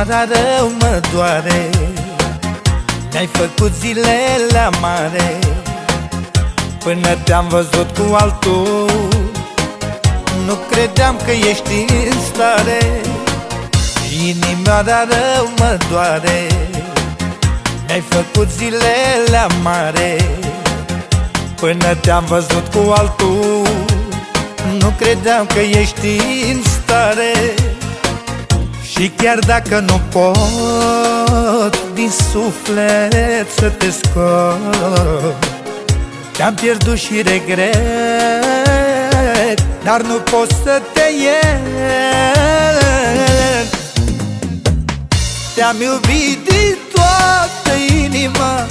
Inima rău mă doare. Mi-ai făcut zilele amare Până te-am văzut cu altul. Nu credeam că ești în stare. Inima rău mă doare. Mi-ai făcut zilele amare Până te-am văzut cu altul. Nu credeam că ești în stare Și chiar dacă nu pot Din suflet să te scot. Te-am pierdut și regret Dar nu pot să te iert. Te-am iubit din toată inima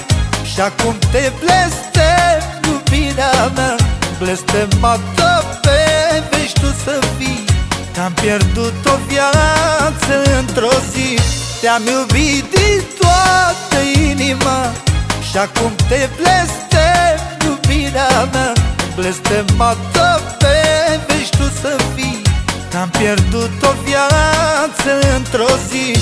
Și acum te blestem iubirea mea. Blestemată pe veci tu să fii Te-am pierdut o viață într-o zi Te-am iubit din toată inima. Și acum te blestem iubirea mea Blestemată pe veci tu să fii. Te-am pierdut o viață într-o zi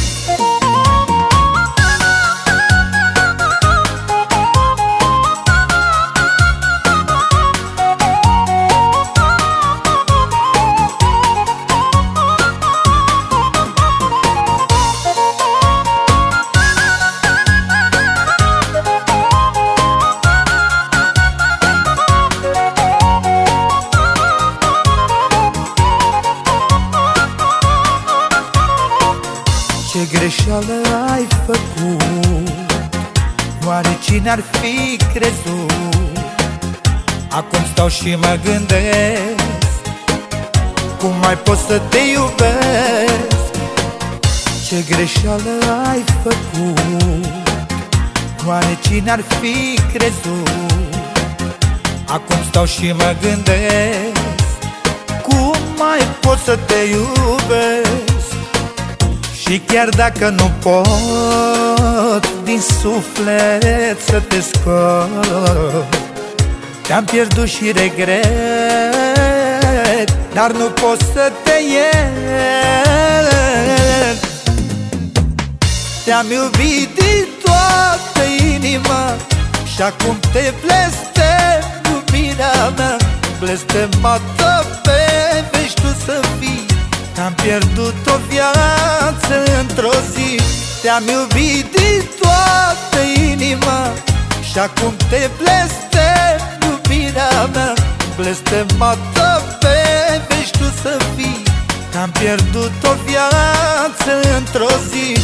Ce greșeală ai făcut? Oare cine ar fi crezut? Acum stau și mă gândesc Cum mai pot să te iubesc? Ce greșeală ai făcut? Oare cine ar fi crezut? Acum stau și mă gândesc Cum mai pot să te iubesc și chiar dacă nu pot din suflet să te scot. Te-am pierdut și regret Dar nu pot să te iert. Te-am iubit din toată inima Și acum te blestem iubirea mea. Blestemată pe veci tu să fii am pierdut o viață într-o zi Te-am iubit din toată inima. Și acum te blestem iubirea mea. Blestemată pe veci tu să fii. Am pierdut o viață într-o zi